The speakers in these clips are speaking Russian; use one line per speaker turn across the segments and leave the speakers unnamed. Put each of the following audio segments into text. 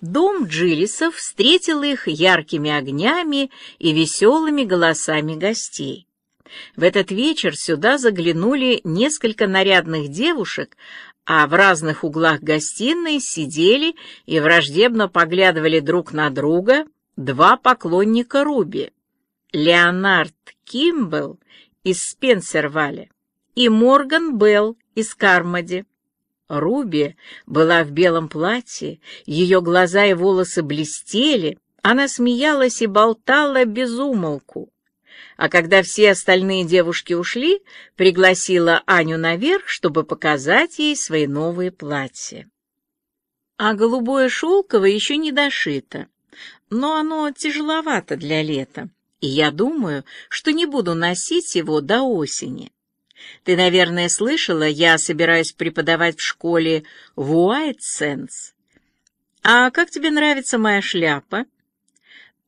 Дом Джилисов встретил их яркими огнями и веселыми голосами гостей. В этот вечер сюда заглянули несколько нарядных девушек, а в разных углах гостиной сидели и враждебно поглядывали друг на друга два поклонника Руби. Леонард Кимбл из Спенсерваля и Морган Белл из Кармоди. Руби была в белом платье, ее глаза и волосы блестели, она смеялась и болтала без умолку. А когда все остальные девушки ушли, пригласила Аню наверх, чтобы показать ей свои новые платья. А голубое шелковое еще не дошито, но оно тяжеловато для лета, и я думаю, что не буду носить его до осени. Ты, наверное, слышала, я собираюсь преподавать в школе в Уайтсенс. А как тебе нравится моя шляпа?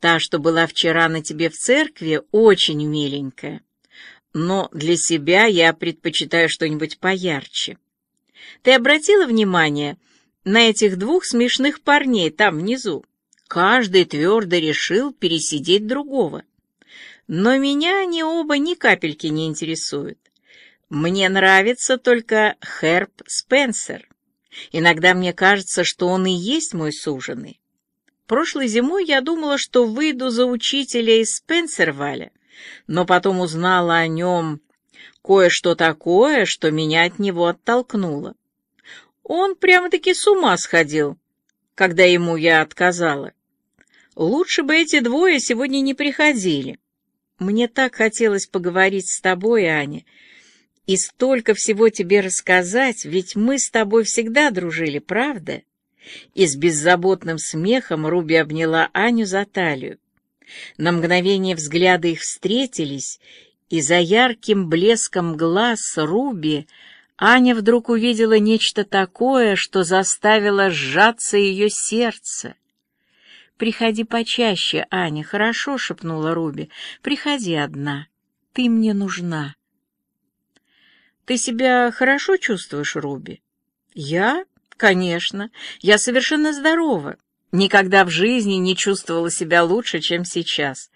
Та, что была вчера на тебе в церкви, очень миленькая. Но для себя я предпочитаю что-нибудь поярче. Ты обратила внимание на этих двух смешных парней там внизу? Каждый твердо решил пересидеть другого. Но меня они оба ни капельки не интересуют. Мне нравится только Херб Спенсер. Иногда мне кажется, что он и есть мой суженый. Прошлой зимой я думала, что выйду за учителя из Спенсерваля, но потом узнала о нем кое-что такое, что меня от него оттолкнуло. Он прямо-таки с ума сходил, когда ему я отказала. Лучше бы эти двое сегодня не приходили. Мне так хотелось поговорить с тобой, Аня, и столько всего тебе рассказать, ведь мы с тобой всегда дружили, правда?» И с беззаботным смехом Руби обняла Аню за талию. На мгновение взгляды их встретились, и за ярким блеском глаз Руби Аня вдруг увидела нечто такое, что заставило сжаться ее сердце. «Приходи почаще, Аня, хорошо?» — шепнула Руби. «Приходи одна. Ты мне нужна». Ты себя хорошо чувствуешь, Руби? Я? Конечно. Я совершенно здорова. Никогда в жизни не чувствовала себя лучше, чем сейчас.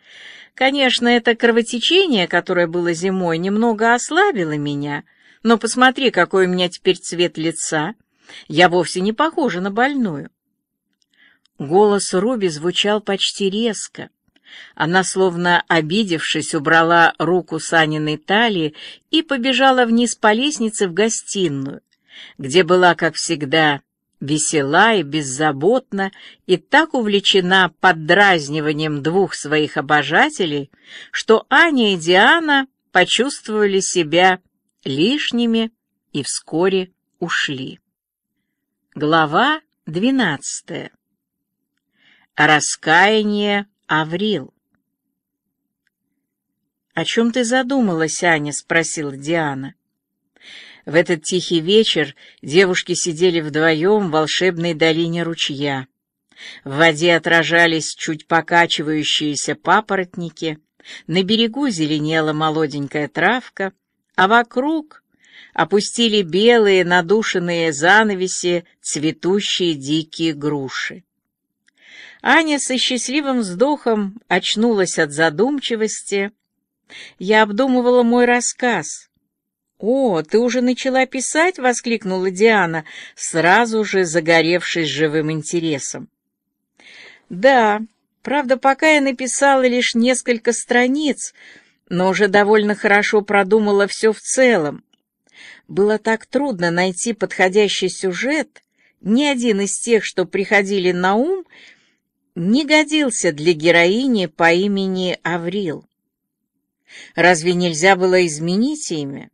Конечно, это кровотечение, которое было зимой, немного ослабило меня, но посмотри, какой у меня теперь цвет лица. Я вовсе не похожа на больную. Голос Руби звучал почти резко. Она, словно обидевшись, убрала руку Саниной талии и побежала вниз по лестнице в гостиную, где была, как всегда, весела и беззаботна, и так увлечена поддразниванием двух своих обожателей, что Аня и Диана почувствовали себя лишними и вскоре ушли. Глава двенадцатая. Раскаяние Аврил. «О чем ты задумалась, Аня?» — спросила Диана. В этот тихий вечер девушки сидели вдвоем в волшебной долине ручья. В воде отражались чуть покачивающиеся папоротники, на берегу зеленела молоденькая травка, а вокруг опустили белые надушенные занавеси цветущие дикие груши. Аня со счастливым вздохом очнулась от задумчивости. Я обдумывала мой рассказ. «О, ты уже начала писать?» — воскликнула Диана, сразу же загоревшись живым интересом. «Да, правда, пока я написала лишь несколько страниц, но уже довольно хорошо продумала все в целом. Было так трудно найти подходящий сюжет. Ни один из тех, что приходили на ум, не годился для героини по имени Аврил. Разве нельзя было изменить имя?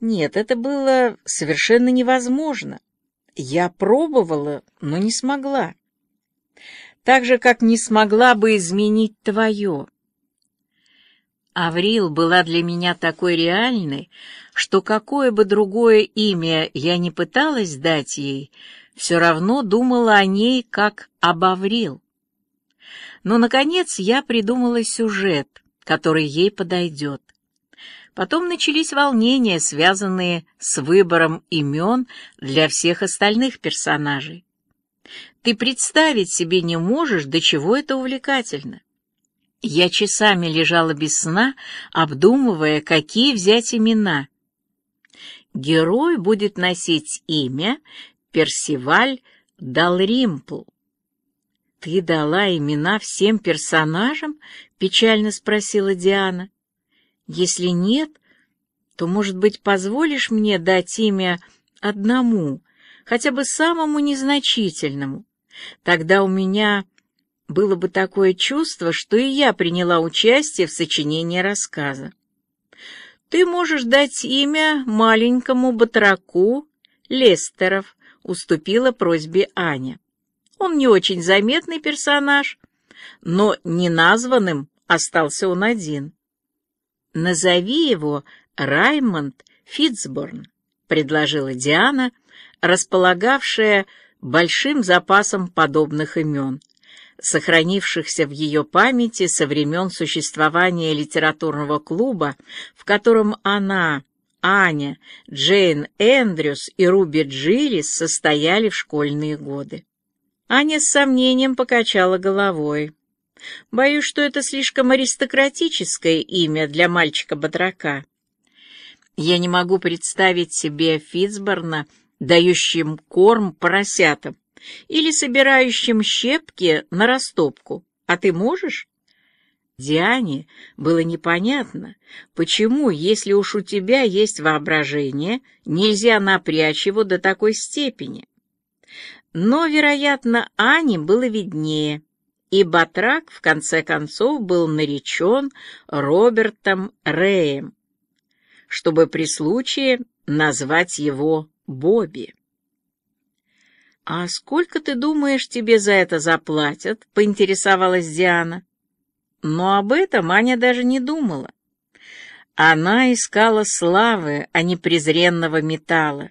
Нет, это было совершенно невозможно. Я пробовала, но не смогла. Так же, как не смогла бы изменить твое. Аврил была для меня такой реальной, что какое бы другое имя я не пыталась дать ей, все равно думала о ней как об Аврил. Но, наконец, я придумала сюжет, который ей подойдет. Потом начались волнения, связанные с выбором имен для всех остальных персонажей. Ты представить себе не можешь, до чего это увлекательно. Я часами лежала без сна, обдумывая, какие взять имена. Герой будет носить имя Персиваль Далримпл. «Ты дала имена всем персонажам?» — печально спросила Диана. «Если нет, то, может быть, позволишь мне дать имя одному, хотя бы самому незначительному? Тогда у меня было бы такое чувство, что и я приняла участие в сочинении рассказа. Ты можешь дать имя маленькому батраку Лестеров, уступила просьбе Аня. Он не очень заметный персонаж, но неназванным остался он один. «Назови его Раймонд Фитцборн», — предложила Диана, располагавшая большим запасом подобных имен, сохранившихся в ее памяти со времен существования литературного клуба, в котором она, Аня, Джейн Эндрюс и Руби Джилис состояли в школьные годы. Аня с сомнением покачала головой. «Боюсь, что это слишком аристократическое имя для мальчика-батрака. Я не могу представить себе Фитцборна, дающим корм поросятам, или собирающим щепки на растопку. А ты можешь?» Диане было непонятно, почему, если уж у тебя есть воображение, нельзя напрячь его до такой степени. Но, вероятно, Ане было виднее, и Батрак, в конце концов, был наречен Робертом Рэем, чтобы при случае назвать его Бобби. «А сколько, ты думаешь, тебе за это заплатят?» — поинтересовалась Диана. Но об этом Аня даже не думала. Она искала славы, а не презренного металла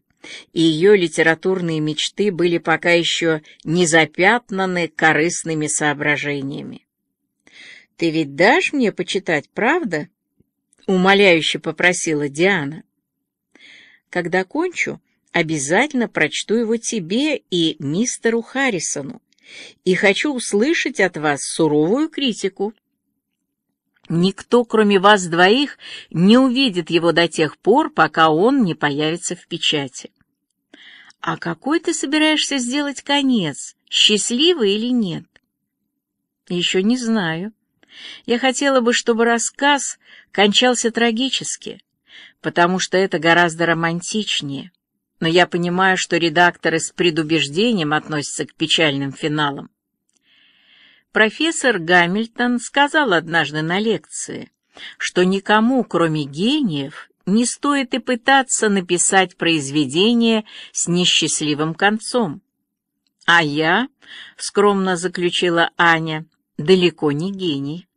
и ее литературные мечты были пока еще не запятнаны корыстными соображениями. «Ты ведь дашь мне почитать, правда?» — умоляюще попросила Диана. «Когда кончу, обязательно прочту его тебе и мистеру Харрисону, и хочу услышать от вас суровую критику». Никто, кроме вас двоих, не увидит его до тех пор, пока он не появится в печати. А какой ты собираешься сделать конец, счастливый или нет? Еще не знаю. Я хотела бы, чтобы рассказ кончался трагически, потому что это гораздо романтичнее. Но я понимаю, что редакторы с предубеждением относятся к печальным финалам. Профессор Гамильтон сказал однажды на лекции, что никому, кроме гениев, не стоит и пытаться написать произведение с несчастливым концом. А я, скромно заключила Аня, далеко не гений.